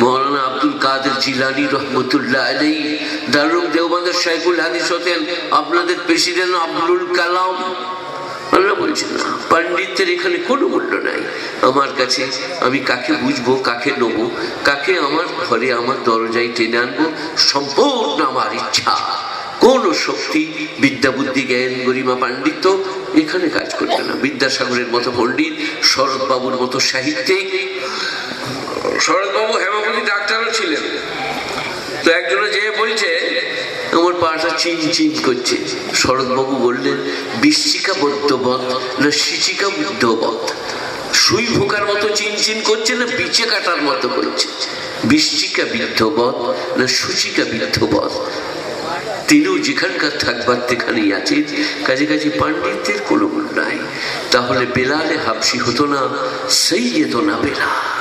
মৌলানা আব্দুল কাদের জিলানি রহমতুল্লাহ দারুম দেওবন্দের শাইকুল হাদিস হতেন, আপনাদের প্রেসিডেন্ট আব্দুল কালাম। আল্লাহ পণ্ডিতদের এখানে কোনো মূল্য নাই। আমার কাছে আমি কাকে বুঝব, কাকে নেব, কাকে আমার ঘরে আমার দরজায় টেনে আনব, সম্পূর্ণ আমার ইচ্ছা। কোন শক্তি, বিদ্যা, বুদ্ধি, জ্ঞান, গরিমা, পাণ্ডিত্য এখানে কাজ করবে না। বিদ্যাসাগরের মতো পণ্ডিত, শরৎবাবুর মতো সাহিত্যিক শরৎবাবু হেমাপতি ডাক্তারও ছিলেন। তো একজনে যে বলছে, আমার পাটা চিন চিন করছে। শরৎবাবু বললেন, বৃশ্চিকা বদ্ধবধ না সিচিকা বুদ্ধবধ সুই ভোকার মতো চিন চিন করছে না বিচে কাটার মতো করছে? বৃশ্চিকা বিদ্ধবধ না সূচিকা বিদ্ধবধ তিনিও যেখানকার থাকবার সেখানেই আছেন। কাজে কাজে পাণ্ডিত্যের কোনো নাই। তাহলে বেলালে হাবসি হতো না, সেই যেত না বেলা।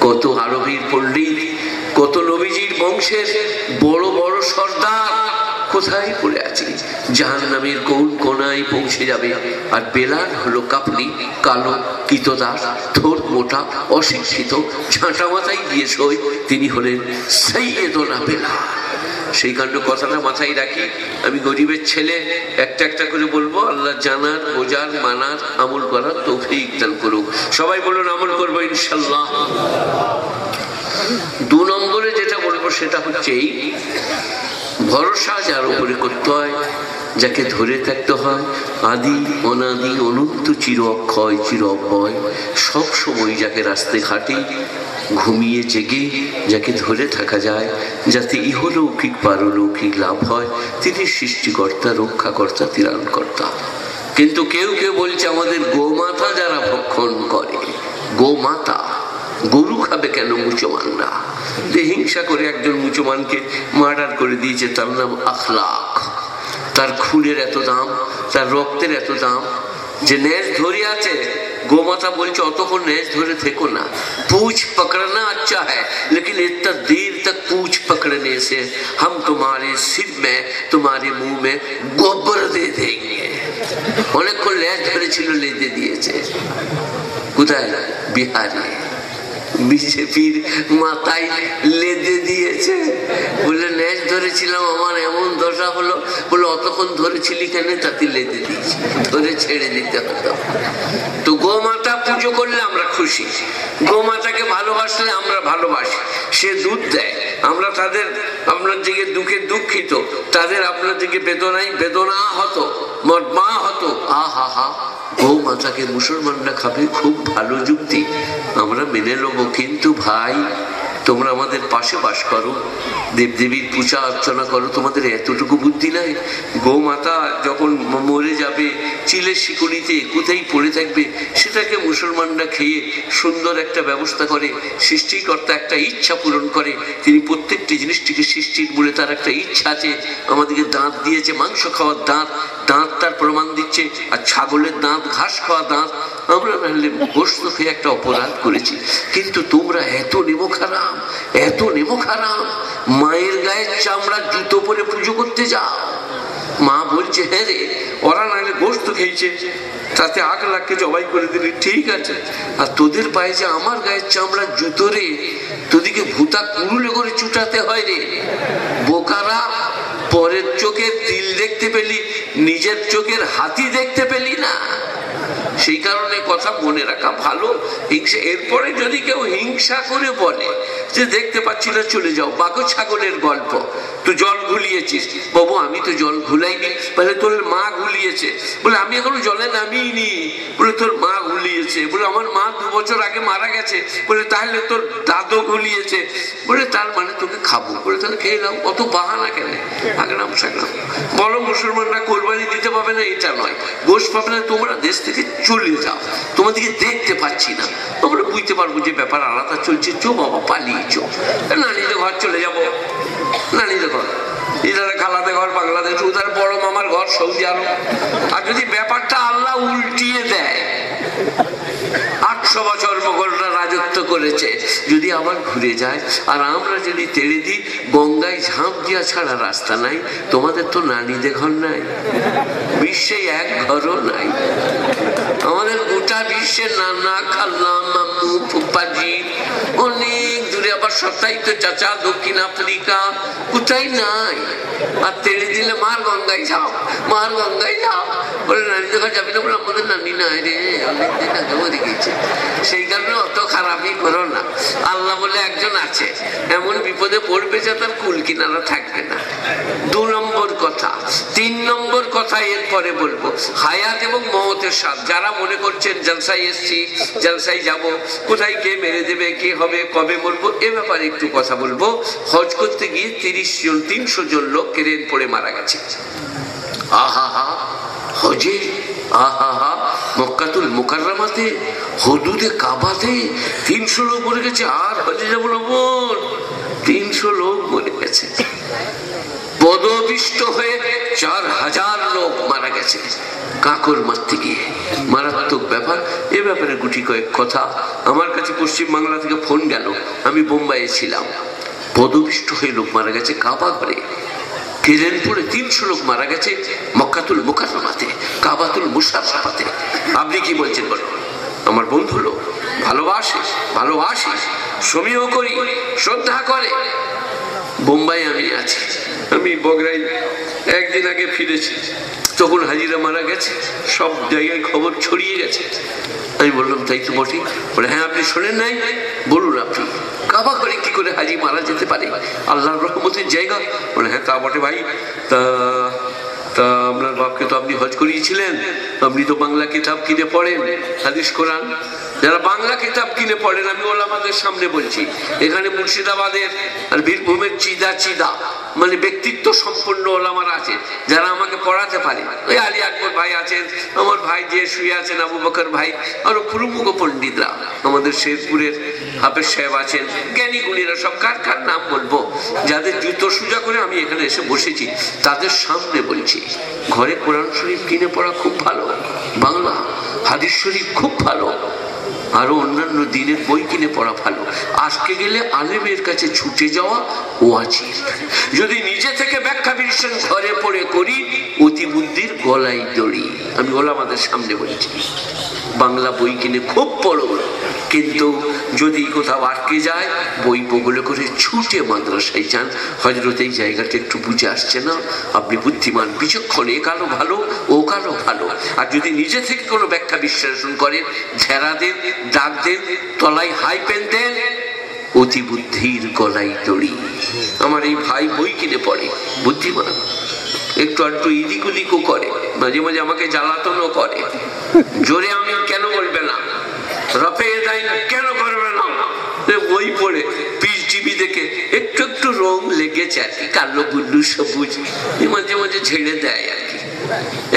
কত আরবির পণ্ডিত, কত নবীজির বংশের বড় বড় সর্দার, কোথায় পড়ে আছে? জাহান নামের কোন কোনায় পৌঁছে যাবে? আর বেলাল হলো কাপড়ি কালো, কিতদাস, থোর, মোটা, অশিক্ষিত ঝাঁটা মাথায় গিয়ে সই, তিনি হলেন সৈয়দনা বেলা সেই কাণ্ড কথাটা মাথায় রাখি। আমি গরিবের ছেলে, একটা একটা করে বলব, আল্লাহ জানার, বোঝার, মানার, আমল করার তৌফিক দান করুক। সবাই বলুন, আমল করব ইনশাল্লাহ। দু নম্বরে যেটা বলব, সেটা হচ্ছে এই, ভরসা যার উপরে করতে হয়, যাকে ধরে থাকতে হয়, আদি, অনাদি, অনন্ত চির অক্ষয় চির অক্ষয় সব সময় যাকে রাস্তায় হাঁটি ঘুমিয়ে জেগে যাকে ধরে থাকা যায়, যাতে ইহলৌকিক পারলৌকিক লাভ হয়, তিনি সৃষ্টিকর্তা, রক্ষাকর্তা তিরানকর্তা কিন্তু কেউ কেউ বলছে, আমাদের গোমাতা যারা ভক্ষণ করে, গোমাতা, গরু খাবে কেন মুসলমানরা যে হিংসা করে একজন মুসলমানকে মার্ডার করে দিয়েছে, তার নাম আখলাখ। তার খুনের এত দাম, তার রক্তের এত দাম যে নেজ ধরে আছে গোমাতা বলছে অতক্ষণ নেজ ধরে থেকো না पूछ पकड़ना अच्छा है लेकिन इतना देर तक पूछ पकड़ने से हम तुम्हारे सिर में तुम्हारे मुंह में गोबर दे देंगे অনেকক্ষণ লেজ ধরেছিল লেজে দিয়েছে কোথায় বিহারে বিজেপির মাথায় লেদে দিয়েছে। বলে, লেজ ধরেছিলাম, আমার এমন দশা হলো। বলে, অতক্ষণ ধরেছিলি কেন? তাতে লেদে দিয়েছে। ধরে ছেড়ে দিতে হতো তো গোমাতা পুজো করলে আমরা খুশি। গোমাতাকে ভালোবাসলে আমরা ভালোবাসি। সে দুধ দেয়। আমরা তাদের, আপনার দিকে দুঃখে দুঃখিত। তাদের আপনার দিকে বেদনায় বেদনা হতো মা হতো। আ, হা গৌ মাতাকে মুসলমানরা খাবে, খুব ভালো যুক্তি। আমরা মেনে নেব, কিন্তু ভাই তোমরা আমাদের পাশে বাস করো, দেবদেবীর পূজা অর্চনা করো, তোমাদের এতটুকু বুদ্ধি নাই? গৌমাতা যখন মরে যাবে, চিলের শিকড়িতে কোথায় পড়ে থাকবে, সেটাকে মুসলমানরা খেয়ে সুন্দর একটা ব্যবস্থা করে, সৃষ্টিকর্তা একটা ইচ্ছা পূরণ করে, তিনি প্রত্যেকটি জিনিসটিকে সৃষ্টির মূলে তার একটা ইচ্ছা আছে। আমাদেরকে দাঁত দিয়েছে, মাংস খাওয়ার দাঁত দাঁত তার প্রমাণ দিচ্ছে, আর ছাগলের দাঁত, ঘাস খাওয়া দাঁত আমরা নাহলে গোস্ত খেয়ে একটা অপরাধ করেছি, কিন্তু তোমরা এত নেমো খারাপ, এত নেমো খারাপ। মায়ের গায়ের চামড়া জুতো পরে পুজো করতে যাও। মা বলছে হ্যাঁ রে, ওরা নাহলে গোস্ত খেয়েছে, তাতে আগ লাখকে জবাই করে দিলি ঠিক আছে। আর তোদের পায়ে যে আমার গায়ের চামড়া জুতো রে, তোদিকে ভূতা কুড়ুলে করে চুটাতে হয় রে। বোকারা পরের চোখের তিল দেখতে পেলি, নিজের চোখের হাতি দেখতে পেলি না। সেই কারণে কথা মনে রাখা ভালো। হিংসা, এরপরে যদি কেউ হিংসা করে বলে যে দেখতে পাচ্ছি না, চলে যাও, বাঘ ছাগলের গল্প। তো জল ঘুলিয়েছিস। বাবু, আমি তো জল ঘুলাইনি। বলে, তোর মা ঘুলিয়েছে। বলে, আমি এখনও জলে নামিনি বলে, তোর মা ঘুলিয়েছে। বলে, আমার মা দু বছর আগে মারা গেছে। বলে, তাহলে তোর দাদু ঘুলিয়েছে। বলে, তার মানে তোকে খাব। বলে, তাহলে খেয়ে নাও। অত বাহানা কেন? আগরাম সাগরাম। বলো, মুসলমানরা কোরবানি দিতে পাবে না, এটা নয়। গোশ পাবে না, তোমরা দেশ থেকে চলে যাও। তোমাদেরকে দেখতে পাচ্ছি না। আমরা বুঝতে পারব যে ব্যাপার আলাদা চলছে। চো, বাবা, পালিয়ে চো। নানিদের ঘর চলে যাব। নানিদের ঘর। ইধারে খালাতে ঘর বাংলাদেশ উধার বড় মামার ঘর সৌদি আরব। আর যদি ব্যাপারটা আল্লাহ উল্টিয়ে দেয়, আটশো বছর মোগলরা রাজত্ব করেছে, যদি আবার ঘুরে যায়, আর আমরা যদি তেড়ে দিই, গঙ্গায় ঝাঁপ দিয়া ছাড়া রাস্তা নাই, তোমাদের তো নানিদের ঘর নাই, বিশ্বে এক ঘরও নাই। আমাদের গোটা বিশ্বের নানা খাল্লা মাম্মু ফুপ্পাজি সত্তাই তো চাচা দক্ষিণ আফ্রিকা। কোথায় নাই? আর তেড়ে দিলে মার গঙ্গায় যাও, মার গঙ্গায় যাও। বলে দেখা না? বলে আমাদের নানি নাই রে, অনেকদিন আগে মরে গেছে সেই কারণে অত খারাপই করো না। আল্লাহ বলে, একজন আছে, এমন বিপদে পড়বে যে তার কুল কিনারা থাকবে না। দু নম্বর কথা। তিন নম্বর কথা এরপরে বলব। হায়াত এবং মমতের সাথ যারা মনে করছেন জলসাই এসছি জলসাই যাব। কোথায় কে মেরে দেবে, কে হবে, কবে মরবো? এ ব্যাপারে একটু কথা বলব। হজ করতে গিয়ে তিরিশ জন, তিনশো জন লোক কেরেন পড়ে মারা গেছে। হজে? মক্কাতুল মোকাররামাতে? হদুদে কাবাতে? তিনশো লোক মরে গেছে, আর হজে যাব না তিনশো লোক মরে গেছে। পদবিষ্ট হয়ে চার হাজার গেছে কাকর মারতে গিয়ে। মারাত্মক ব্যাপার। এ ব্যাপারে গুটি কয়েক কথা। আমার কাছে পশ্চিম বাংলা থেকে ফোন গেল। আমি বোম্বাইয়ে ছিলাম। পদবিষ্ট হয়ে লোক মারা গেছে কাবা ঘরে। কেলেনপুরে তিনশো লোক মারা গেছে মক্কাতুল মুকাররমাতে, কাবাতুল মুসাফাতে আপনি কি বলছেন বলো আমার বন্ধু লোক, ভালোবাসে, ভালোবাসি। সমীহ করি, শ্রদ্ধা করে। বোম্বাই আমি আছি। আমি বগরাই একদিন আগে ফিরেছি, তখন হাজিরা মারা গেছে, সব জায়গায় খবর ছড়িয়ে গেছে। আমি বললাম, তাই তো বটে বলে হ্যাঁ আপনি শোনেন নাই? বলুন আপনি, কাবা করে কি করে হাজি মারা যেতে পারে? আল্লাহর রহমতের জায়গা। বলে হ্যাঁ তা বটে ভাই। তা তা আপনার বাপকে তো আপনি হজ করিয়েছিলেন। আপনি তো বাংলা কিতাব কিনে পড়েন, হাদিস কোরআন। যারা বাংলা কিতাব কিনে পড়েন, আমি ওলামাদের সামনে বলছি, এখানে মুর্শিদাবাদের আর বীরভূমের চিদা চিদা মানে ব্যক্তিত্ব সম্পন্ন ওলামারা আছে, যারা আমাকে পড়াতে পারে। ওই আলী আকবর ভাই আছেন, আমার ভাই যে শুয়ে আছেন, আবু বকর ভাই, আরও প্রমুখ পণ্ডিতরা, আমাদের শেরপুরের হাফেজ সাহেব আছেন, জ্ঞানী গুণীরা, সব কার কার নাম বলব? যাদের জুতো সোজা করে আমি এখানে এসে বসেছি, তাদের সামনে বলছি, ঘরে কোরআন শরীফ কিনে পড়া খুব ভালো, বাংলা হাদিস শরীফ খুব ভালো। আরও অন্যান্য দিনের বই কিনে পড়া ভালো। আজকে গেলে আলেমের কাছে ছুটে যাওয়া ও আছে। যদি নিজে থেকে ব্যাখ্যা বিশ্লেষণ ঘরে পড়ে করি, অতি বুদ্ধির গলায় দড়ি। আমি ওলা আমাদের সামনে বলছি, বাংলা বই কিনে খুব পড়ো। কিন্তু যদি কোথাও আটকে যায়, বই বগুলো করে ছুটে মাদ্রাসায় যান। হজরত এই জায়গাটা একটু বুঝে আসছে না? আপনি বুদ্ধিমান, বিচক্ষণ, এ কালো ভালো, ও কালো ভালো। আর যদি নিজে থেকে কোনো ব্যাখ্যা বিশ্লেষণ করেন, ঝেড়া দেন, দাগ দেন, তলায় হাই পেন দেন, অতি বুদ্ধির গলায় দড়ি। আমার এই ভাই বই কিনে পড়ে, বুদ্ধিমান। একটু একটু ইদিক উদিকও করে, মাঝে মাঝে আমাকে জ্বালাতনও করে। জোরে আমি কেন বলবে না? রফে দাইন কেন করবে না? বই পড়ে পিস টিভি দেখে একটু একটু রং লেগেছে আর কি, কালো বুল্লু সবুজ। মাঝে মাঝে ছেড়ে দেয় আর কি।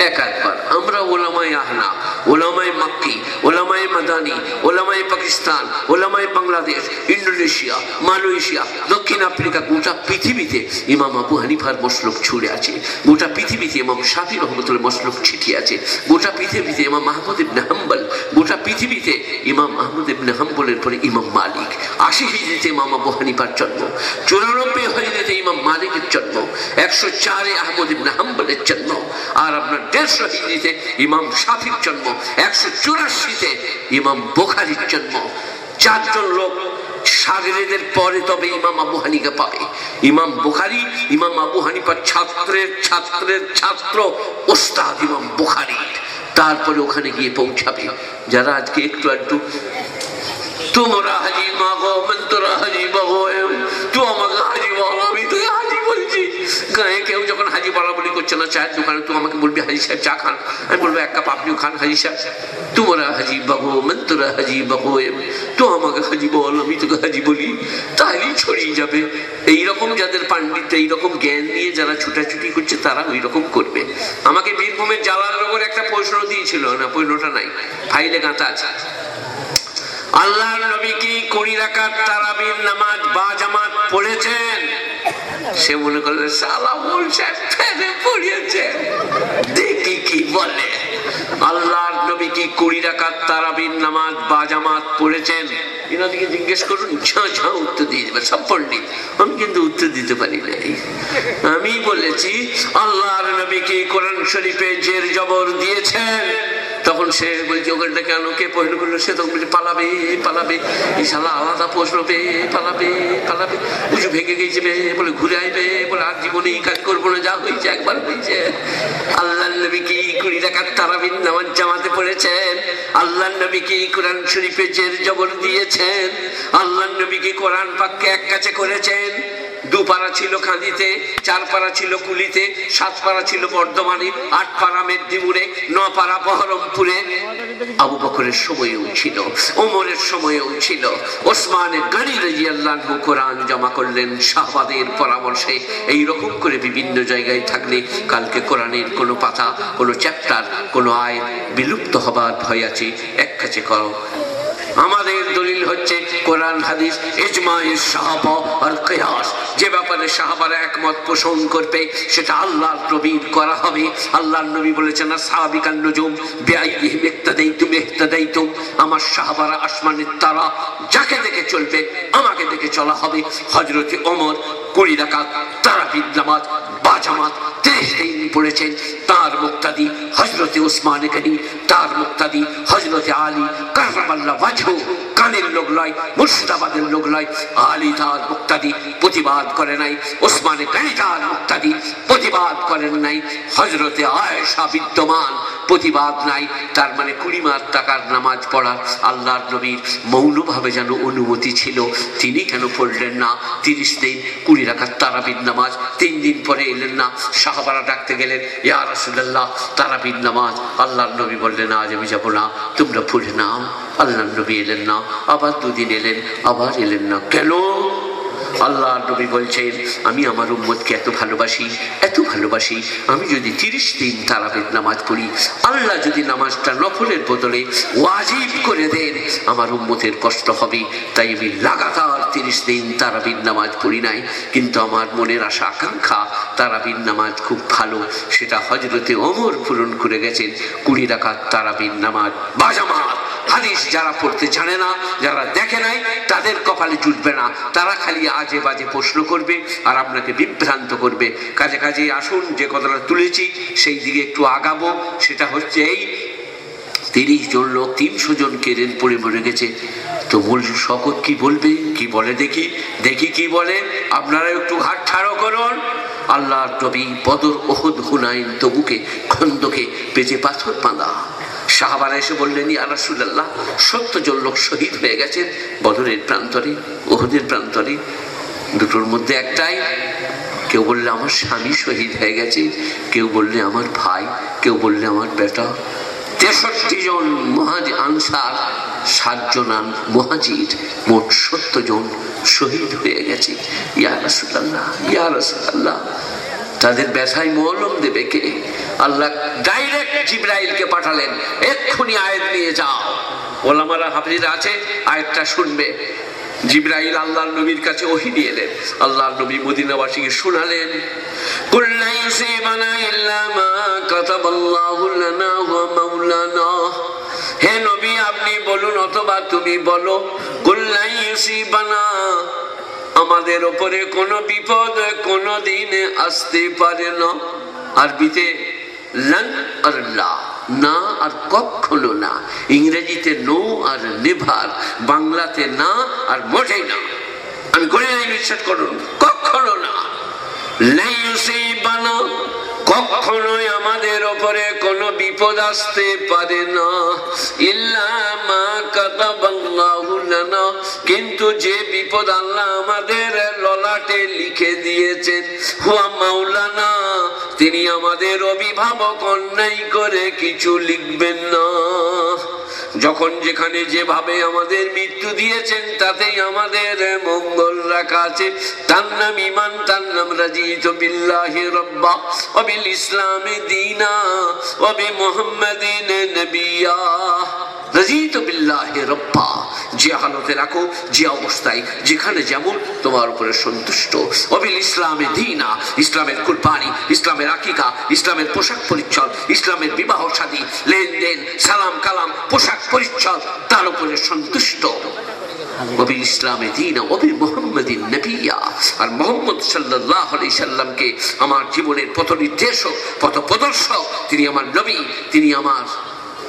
এক একবার আমরা ওলামায় আহনা ওলামায় মাক্কি ওলামায় মাদানি ওলামায় পাকিস্তান ওলামায় বাংলাদেশ ইন্ডোনেশিয়া মালয়েশিয়া, দক্ষিণ আফ্রিকা, গোটা পৃথিবীতে ইমাম আবু হানিফার মসলক ছুড়ে আছে। গোটা পৃথিবীতে ইমাম শাফি রহমতুল্লাহ মসলক ছিটিয়ে আছে। গোটা পৃথিবীতে ইমাম মাহমুদ ইবনে হাম্বল, গোটা পৃথিবীতে ইমাম মাহমুদ ইবনে হাম্বলের পরে ইমাম মালিক। আশি হিজড়িতে ইমাম আবু হানিফার জন্ম, চুরানব্বই হিজড়িতে ইমাম মালিকের জন্ম, একশো চারে আহমদ ইবনে হাম্বলের জন্ম, আর আপনার দেড়শো হিজড়িতে ইমাম শাফির জন্ম একশো চুরাশিতে ইমাম বোখারির জন্ম। চারজন লোক সাগরেদের পরে তবে ইমাম আবু পাবে। ইমাম বুখারি, ইমাম আবু হানিফার ছাত্রের ছাত্রের ছাত্র, ওস্তাদ ইমাম বুখারি। তারপরে ওখানে গিয়ে পৌঁছাবে। যারা আজকে একটু একটু তোমরা হাজি মাগো তোরা হাজি বাবু গায়ে কেউ যখন হাজি বলা বলি করছে না, চায়ের দোকানে তুই আমাকে বলবি, হাজি সাহেব, চা খান। আমি বলব, এক কাপ আপনিও খান, হাজি সাহেব। তোমরা হাজি বাবু তোরা হাজি বাবু তো আমাকে হাজি বল, আমি তোকে হাজি বলি। তাহলেই ছড়িয়ে যাবে। এইরকম যাদের পাণ্ডিত্য, এইরকম জ্ঞান নিয়ে যারা ছুটাছুটি করছে, তারা ওই রকম করবে। আমাকে বীরভূমের জালালনগর একটা প্রশ্ন দিয়েছিল, না, প্রশ্নটা নাই, ফাইলে গাঁথা আছে। আল্লাহর নবী কি কুড়ি রাকাত তারাবির নামাজ বা জামাত পড়েছেন? সে মনে করলে সালা বলছে পড়িয়েছে। দেখি কি বলে। আল্লাহর নবী কি কুড়ি রাকাত তারাবির নামাজ বা জামাত পড়েছেন। এনাদিকে জিজ্ঞেস করুন, ঝাঁ ঝাঁ, উত্তর দিয়ে দেবে সব পণ্ডিত আমি কিন্তু উত্তর দিতে পারি নাই। আমি বলেছি, আল্লাহর নবী কি কোরআন শরীফে জের জবর দিয়েছেন। তখন সে বলছে ওখানটা কেন? কে প্রশ্ন করল? সে তখন বলছে, পালাবে পালাবে এই শালা আলাদা প্রশ্ন পে, পালাবে পালাবে। উঁচু ভেঙে গেছে বে, বলে ঘুরে আইবে, বলে, আর জীবনে এই কাজ করব না, যা হয়েছে একবার হয়েছে আল্লাহ নবী কি কুড়ি টাকার তারাবিন নামাজ জামাতে পড়েছেন? আল্লাহ নবী কি কোরআন শরীফে জের জবর দিয়েছেন? আল্লাহ নবী কি কোরআন পাককে এক কাছে করেছেন? দু পাড়া ছিল খাঁদিতে চার পাড়া ছিল কুলিতে সাত পাড়া ছিল বর্ধমানে আট পাড়া মেদিনীপুরে ন পাড়া বহরমপুরে। আবু বকরের সময়েও ছিল ওমরের সময়েও ছিল ওসমানে গাড়ি রাজি আল্লাহ কোরআন জমা করলেন, শাহবাদের পরামর্শে। এই রকম করে বিভিন্ন জায়গায় থাকলে কালকে কোরআনের কোনো পাতা, কোনো চ্যাপ্টার কোনো আয় বিলুপ্ত হবার ভয় আছে। এক কাছে করো। আমাদের দলিল হচ্ছে কোরআন, হাদিস ইজমায়ের সাহাবা আর কিয়াস। যে ব্যাপারে সাহাবারা একমত পোষণ করবে, সেটা আল্লাহর নবীর করা হবে। আল্লাহর নবী বলেছেন না সাহাবিকান নজুম ইক্তাদাইতুম ইহতাদাইতুম। আমার সাহাবারা আসমানের তারা যাকে দেখে চলবে, আমাকে দেখে চলা হবে। হযরতে ওমর কুড়ি রাকাত তারাবিদ নামাজ বাজামাত তেইশ দিন পড়েছেন, তার মুক্তাদি হজরতে ওসমান গনি, তার মুক্তাদি হজরতে আলী, কারামাল্লা ওয়াজহু, কানের লোক মুর্শিদাবাদের লোক আলী তার মুক্তাদি প্রতিবাদ করে নাই তার মুক্তাদি প্রতিবাদ করেন নাই হজরতে বিদ্যমান প্রতিবাদ নাই, তার মানে কুড়ি মাস টাকার নামাজ পড়া আল্লাহর নবীর মৌনভাবে যেন অনুমতি ছিল, তিনি কেন পড়লেন না, তিরিশ দিন কুড়ি রাখার তারাবিদ নামাজ, তিন দিন পরে এলেন না। সাহাবারা ডাকতে গেলেন, ইয়া রাসূলুল্লাহ তারাবিদ নামাজ। আল্লাহর নবী বললেন, আজ আমি যাব না, তোমরা পড়ে নাও। আল্লাহর নবী এলেন না, আবার দুদিন এলেন, আবার এলেন না। কেন? আল্লাহ নবী বলছেন, আমি আমার উম্মতকে এত ভালোবাসি এত ভালোবাসি, আমি যদি তিরিশ দিন তারাবিদ নামাজ পড়ি, আল্লাহ যদি নামাজটা নফলের বদলে ওয়াজিব করে দেন, আমার উম্মতের কষ্ট হবে, তাই আমি লাগাতার তিরিশ দিন তারাবিদ নামাজ পড়ি নাই, কিন্তু আমার মনের আশা, আকাঙ্ক্ষা তারাবিদ নামাজ খুব ভালো। সেটা হজরতে অমর পূরণ করে গেছেন। কুড়ি রাখার তারাবিদ নামাজ। বাজামাত, হাদিস যারা পড়তে জানে না, যারা দেখে নাই, তাদের কপালে জুটবে না। তারা খালি আজে বাজে প্রশ্ন করবে আর আপনাকে বিভ্রান্ত করবে। কাজে কাজে আসুন, যে কথাটা তুলেছি, সেই দিকে একটু আগাবো। সেটা হচ্ছে এই, তিরিশ জন লোক তিনশো জন কেরেন পড়ে মরে গেছে। তো মূল শকত কি বলবে? কি বলে দেখি? দেখি কি বলে? আপনারা একটু ঘাট ছাড়ো করুন। আল্লাহর নবী বদর ওহদ হুনাইন তবুকে খন্দকে পেজে পাথর বাঁধা। সাহাবারা এসে বললেন, ইয়া রাসূলুল্লাহ সত্তর জন লোক শহীদ হয়ে গেছেন বদরের প্রান্তরে ওহদের প্রান্তরে। দুটোর মধ্যে একটাই, কেউ বললে আমার স্বামী শহীদ হয়ে গেছে, কেউ বললে আমার ভাই, কেউ বললে আমার বেটা। তেষট্টি জন মহাজ আনসার সাতজনান মহাজির, মোট সত্তর জন শহীদ হয়ে গেছে। ইয়া রসুল্লাহ ইয়া রসুল্লাহ তাদের ব্যথায় মলম দেবে কে? আল্লাহ ডাইরেক্ট জিব্রাইলকে পাঠালেন, এক্ষুনি আয়াত নিয়ে যাও। ওলামারা, হাফিজরা আছে, আয়াতটা শুনবে। জিব্রাইল আল্লাহর নবীর কাছে ওহি নিয়ে এলেন। আল্লাহর নবী মদিনাবাসীকে শুনালেন। কুল্লাই সে বানা ইল্লা মা কাতাবাল্লাহু লানা ওয়া হে নবী, আপনি বলুন অথবা তুমি বলো আমাদের ওপরে কোন বিপদ কোনো দিন আসতে পারে না। আর বিতে না আর কখনো না। ইংরেজিতে নো আর নেভার, বাংলাতে না আর মোটেই না। আমি করে নিচ্ছেদ করুন, কখনো না। বানা কখনোই আমাদের ওপরে কোনো বিপদ আসতে পারে না। ইল্লামা কাতাবাল্লাহু লানা। কিন্তু যে বিপদ আল্লাহ আমাদের ললাটে লিখে দিয়েছেন, হুয়া মাওলানা, তিনি আমাদের অভিভাবক, অন্যায় করে কিছু লিখবেন না। যখন যেখানে যেভাবে আমাদের মৃত্যু দিয়েছেন, তাতেই আমাদের মঙ্গল রাখা আছে। তার নাম ইমান তার নাম রাজিত বিল্লাহি রব্বা। অবিল ইসলামে দিনা, অবি মোহাম্মদিন নবিয়া। রাজিত রব্বা। যে হালতে রাখো, যে অবস্থায়, যেখানে যেমন তোমার উপরে সন্তুষ্ট। অবিল ইসলামে দিনা, ইসলামের কুরবানি, ইসলামের আকিকা, ইসলামের পোশাক পরিচ্ছদ, ইসলামের বিবাহ সাদী, লেনদেন সালাম কালাম পোশাক তার উপরে সন্তুষ্ট। ইসলামে দিন মোহাম্মদিন নবিয়া। আর মোহাম্মদ সাল্লাহ আলি সাল্লামকে আমার জীবনের পথ নির্দেশক, পথ প্রদর্শক, তিনি আমার নবী, তিনি আমার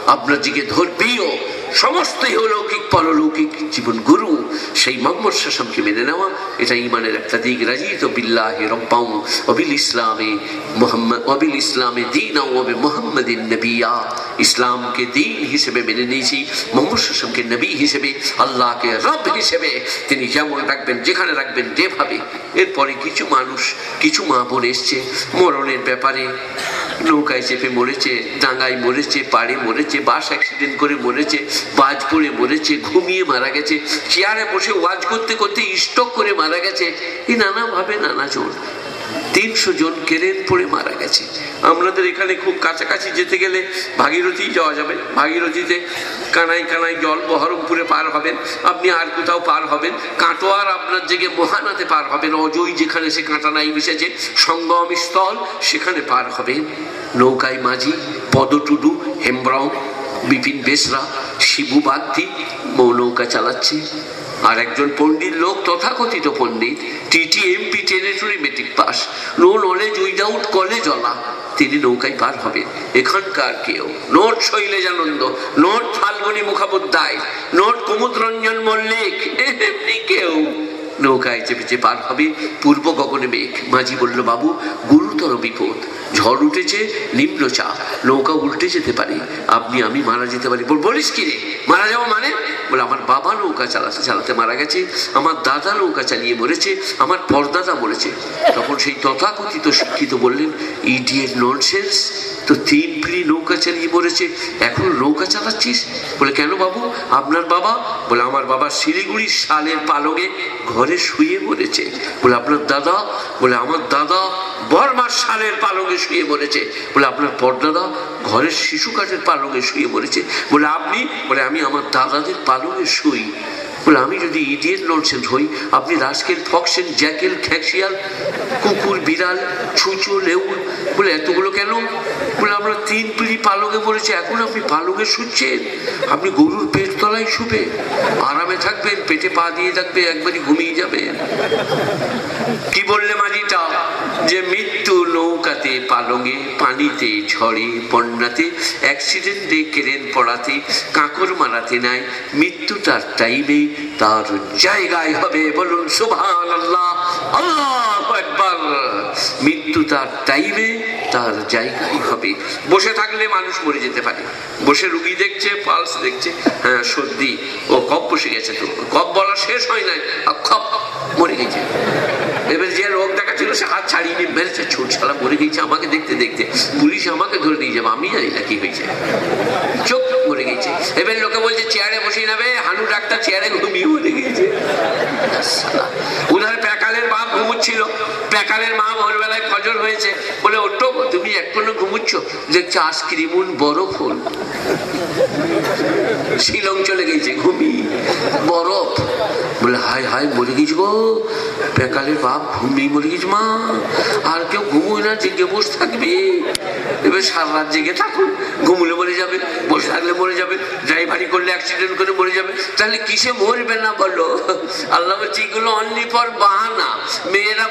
আপনার দিকে ধর্মীয় সমস্ত অলৌকিক, পরলৌকিক জীবন গুরু। সেই মোহাম্মদ শাসমকে মেনে নেওয়া, এটা ইমানের একটা দিক। রাজিত বিল্লাহ রব্বাউ অবিল ইসলামে মোহাম্মদ অবিল ইসলামে দিন ওবে মোহাম্মদিন নবিয়া। ইসলামকে দিন হিসেবে মেনে নিয়েছি, মোহাম্মদ শাসমকে নবী হিসেবে, আল্লাহকে রব হিসেবে। তিনি যেমন রাখবেন, যেখানে রাখবেন, যেভাবে। এরপরে কিছু মানুষ, কিছু মা বোন এসছে, মরণের ব্যাপারে নৌকায় চেপে মরেছে ডাঙায় মরেছে, পাড়ে মরেছে, বাস অ্যাক্সিডেন্ট করে মরেছে, বাজ পড়ে মরেছে, ঘুমিয়ে মারা গেছে, চেয়ারে বসে ওয়াজ করতে করতে স্টক করে মারা গেছে। এই নানাভাবে নানা জন তিনশো জন কেরেন পড়ে মারা গেছে। আপনাদের এখানে খুব কাছাকাছি যেতে গেলে ভাগীরথী যাওয়া যাবে। ভাগীরথীতে কানাই কানাই জল বহরমপুরে পার হবেন। আপনি আর কোথাও পার হবেন। কাটোয়ার আপনার জেগে মহানাতে পার হবেন। অজয় যেখানে সে কাঁটা নাই মিশেছে, সঙ্গম স্থল সেখানে পার হবেন নৌকায় মাঝি, পদটুডু, হেমব্রম, বিপিন বেসরা, শিবু বাগদি নৌকা চালাচ্ছে। আর একজন পণ্ডিত লোক, তথাকথিত পণ্ডিত TT MP territory matric pass. No knowledge without college অলা। তিনি নৌকায় পার হবেন। এখানকার কেউ। Not Shailajananda, not Falguni Mukhopadhyay, not Kumud Ranjan Mallik, এমনি কেউ। নৌকায় চেপে চেপে পার হবে পূর্ব গগনে মেঘ। মাঝি বলল, বাবু, গুরুতর বিপদ। ঝড় উঠেছে, নিম্ন নিম্নচাপ নৌকা উল্টে যেতে পারে। আপনি, আমি মারা যেতে পারি। বল বলিস কি রে? মারা যাওয়া মানে? বলে, আমার বাবা নৌকা চালাতে চালাতে মারা গেছে। আমার দাদা নৌকা চালিয়ে মরেছে। আমার পরদাদা মরেছে। তখন সেই তথাকথিত শিক্ষিত বললেন ইডিয়েট ননসেন্স তো তিন পিড়ি নৌকা চালিয়ে মরেছে। এখন নৌকা চালাচ্ছিস? বলে, কেন বাবু? আপনার বাবা? বলে, আমার বাবা শিলিগুড়ির সালের পালগে ঘরে শুয়ে মরেছে। বলে, আপনার দাদা? বলে, আমার দাদা সালের পালগে শুয়ে মরেছে। বলে, আপনার পরদাদা ঘরের শিশু কাঠের পালকে শুয়ে মরেছে। বলে, আপনি? বলে, আমি আমার দাদাদের পালকে শুই। বলে, আমি যদি ইডিয়েট ননসেন্স হই, আপনি রাজকেল ফক্সেন, জ্যাকেল খ্যাক্সিয়াল কুকুর, বিড়াল, ছুঁচো, লেউর, বলে, এতগুলো কেন? বলে আমরা তিন পিড়ি পালকে পড়েছি এখন আপনি পালকে শুচ্ছেন। আপনি গরুর পেট তলায় শুবে, আরামে থাকবেন, পেটে পা দিয়ে থাকবে, একবারই ঘুমিয়ে যাবেন। কি বললে মাঝিটা যে মৃত্যু নৌকাতে, পালঙে, পানিতে, ঝড়ে, বন্যাতে অ্যাক্সিডেন্টে কেরেন পড়াতে, কাঁকর মারাতে নাই মৃত্যু তার টাইমে তার জায়গায় হবে বলুন আল্লাহ আল্লাহ একবার মৃত্যু তার টাইমে তার জায়গায় হবে। বসে থাকলে মানুষ মরে যেতে পারে। বসে রুগী দেখছে পালস দেখছে হ্যাঁ সর্দি, ও কপ বসে গেছে তো। কপ বলা শেষ হয় নাই আর খপ, মরে গেছে। এবার যে রোগ ছিল সে হাত ছাড়িয়ে নিয়ে মেরেছে ছোট ছাড়া মরে গেছে, আমাকে দেখতে দেখতে। পুলিশ আমাকে ধরে নিয়ে যাবে, আমি জানি না কি হয়েছে। চোখ মরে গেছে। এবার লোকে বলছে, চেয়ারে বসে নেবে, হানু ডাক্তার চেয়ারে ঘুমিয়ে মরে গেছে। উনার প্যাকালের বাপ ঘুমুচ্ছিল। প্যাকালের মা ভোরবেলায় ফজর হয়েছে। বলে ওটো তুমি এখনও ঘুমুচ্ছ। দেখছ, আইসক্রিমুন বরফ হল শিলং চলে গেছে, ঘুমি, বরফ। বলে হাই হাই মরে গেছি গো। পেকালের বাপ ঘুমিয়ে মরে গেছি মা। আর কেউ ঘুমোয় না, জেগে বসে থাকবে। এবার সারা রাত জেগে থাকুন, ঘুমুলে মরে যাবে, বসে থাকলে মরে যাবে, ড্রাইভারি করলে অ্যাক্সিডেন্ট করে মরে যাবে। তাহলে কিসে মরবে না বলো? আল্লাহ বলছে, এগুলো অনলি ফর বাহানা। মেয়েরা